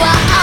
は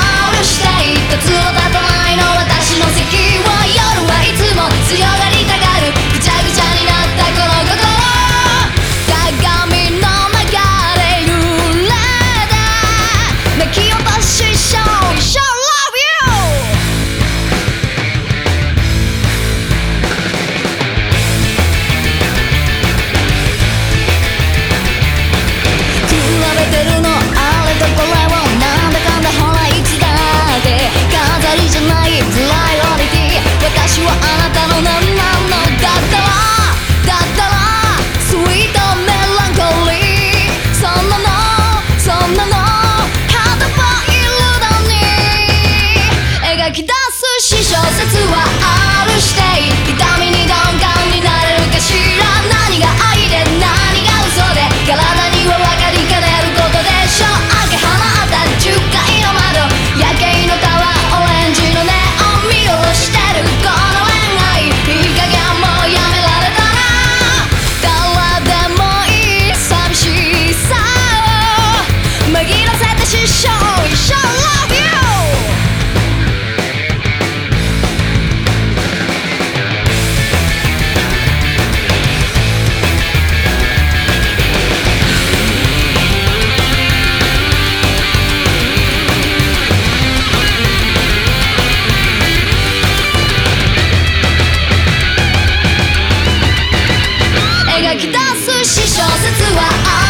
がき出すし小説は